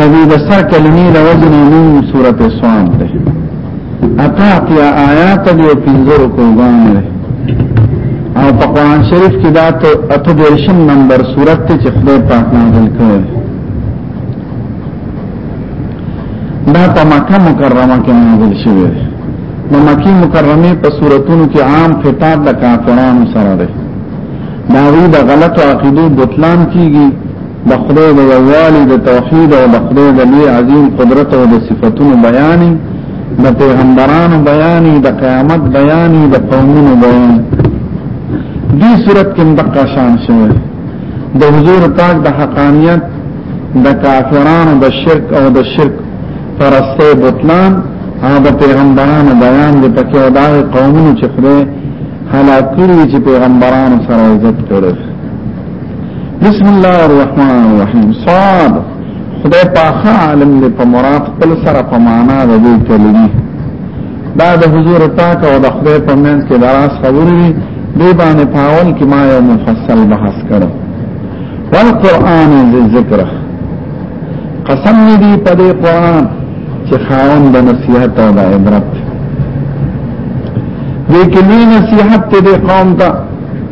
نبی د سر کلمې د وزن نوم سورت سوان ده اطاعت یا آیات دی او پنځه رکوګان ده او په قرآن شریف کې دا ته اته دیرشم نمبر سورت ته چې خدای پاک نازل کړی دا په مکه مکرمه کې نازل شوی دی نو مکی مکرمه په صورتونو کې عام خطاب د کافرانو سره دی دا وی د غلط عقیدو بطلان کیږي د خدای د یووالي د توحید او د خدای د لوی عظیم قدرت او د صفاتونو بیان د پیغمبرانو بیان د قیامت بیان د قومونو بیان دې صورت کې دقه شان شوی د حضور پاک د حقانیت د کافرانو د شرک او د شرک پرسته بطلان او د پیغمبرانو بیان د پکې او د قومونو چې خدای هلاکړي چې پیغمبرانو سره عزت کړی بسم الله الرحمن الرحیم صاد خدای پاک عالم دې په مراد خپل سره په معنا د دې کلمې دا د حضور پاک او د خدای په منځ کې دراس خبرې دې باندې پاول کې ما یو مفصل بحث کړو والقران ذکر قسم دې په دې قران چې خاوند د نصیحت او د عبرت دې کلمې نصیحت دې قوم ته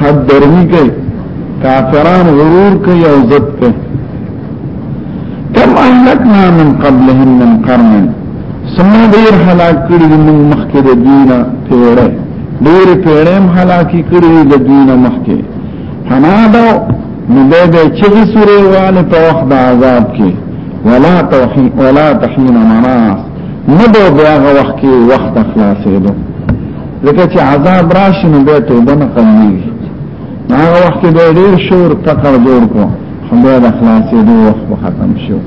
حد درمی کوي کافران غرور کوي او ضد کوي کم اهلکنا من قبلهم من قرن سمه ډیر هلاک کړي موږ مخکې د دینه پیړې ډیر پیړې هم هلاکی کړي د دینه مخکې حنادو نو به به چې سورې واله په وخت د عذاب کې ولا توحي ولا تحين مناص نبو بیا وخت کې وخت خلاصې دوه لکه چې عذاب راشي نو به توبه نه قبليږي هغه وخت کې به ډیر شور تکړه جوړ کو خو بیا د خلاصې دوه وخت ختم شو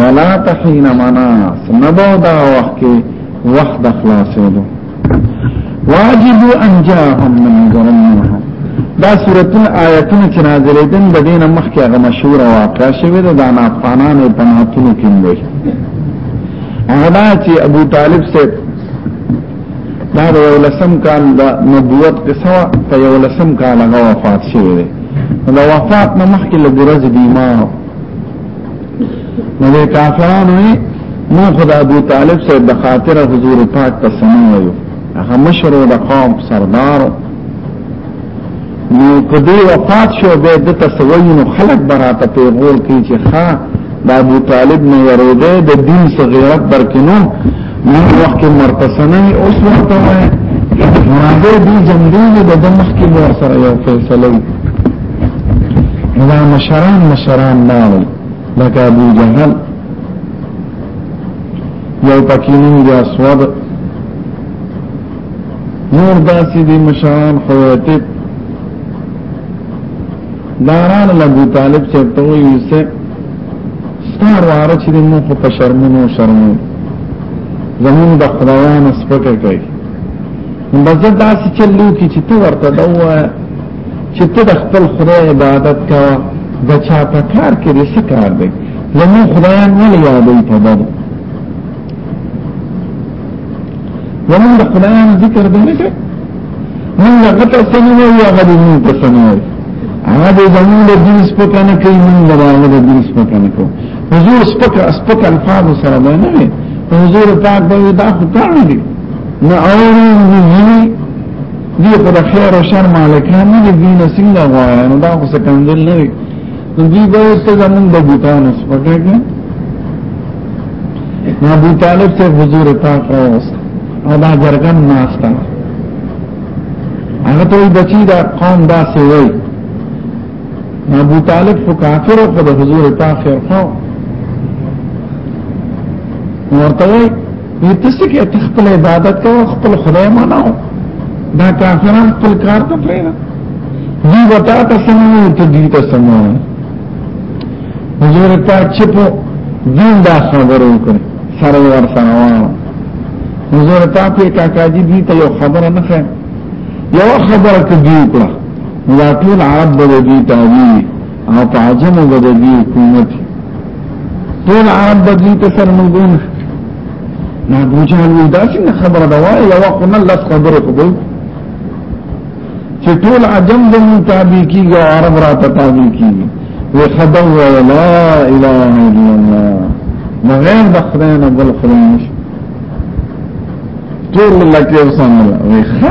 ولا تحين مناس نبو دا وخت کې وخت د خلاصې دوه واجب ان جاءهم من جرمهم دا سورتون آیتونه چې نازلې دن د دینه مخکې هغه مشهور واقع شوه د دان افغانانو په ناتونو کې دی هغه چې ابو طالب سید دا د یو لسم کال د نبوت قصه په یو لسم کال هغه وفات شوی دی د وفات نه مخکې له درجه دی ما نو د کافرانو یې مو خدای ابو طالب سره د خاطر حضور پاک ته سمو یو هغه مشر د قوم سردار نو کدی وفات شو به د تسوی نو خلق براته پیغور کی چې ښا د ابو طالب نه یریده د دین څخه غیرت درکنو نو وخت مرتسنه اوس ورته وای ماده دی جمدین د دمخ کې مو سره یو فیصله دا مشران مشران ناوی لکه ابو جهل یو پکینین یا سواد نور داسی دی مشان خویتب داران لبو طالب چرتوی ویسے ستار وارا چی دی مو خو پا شرمونو شرمون زمون دا خدایان سپکر کئی بزر داسی چلو کی چی تو ورطا دوا چی تو دا خپل خدای عبادت کوا دا چا پا کار کری سکار دی زمون خدایان ولی یادی پا بدو ومن د قرآن ذکر دی نه من لغت سنوي یا غدي من تسنوي هغه د زمون د دین سپکه نه کوي من د هغه د دین سپکه نه کوي حضور سپکه سپکه الفاظ سره به نه وي حضور پاک به دا خدای دی نه اوري نه دی په خیر او شر مالکان نه دي نسنګ غواړي نو دا خو څه کندل نه وي نو دی به ته زمونږ د بوتانو سپکه کې نا بوتانو ته حضور تا قوس او دا جرګن ناستا هغه ته بچی دا قوم دا سی وای نا بوتالب خو کافر او د حضور تا خیر خو ورته نو تاسو کې ته خپل عبادت کوو خپل خدای مناو دا کافران خپل کار ته پرینا دی وتا ته سمو ته دی ته سمو حضور پاک چې په دین دا خبره وکړه سره ور سره وانه حضور پاک یې کاکا جی دی ته یو خبره نه خه یو خبره ته دی وکړه دا ټول عرب به دی ته او په عجم بددي حکومت ټول عرب بدوی ته سر منګون نه بوجان وی دا څنګه خبره دا وای یو وخت نه لږ خبره کوي چې ټول عجم د متابع کیږي او عرب را تابع کیږي وی خبر لا اله الا الله مغیر د خدای نه بل خدای نشته ټول لکه وسامل وی ښه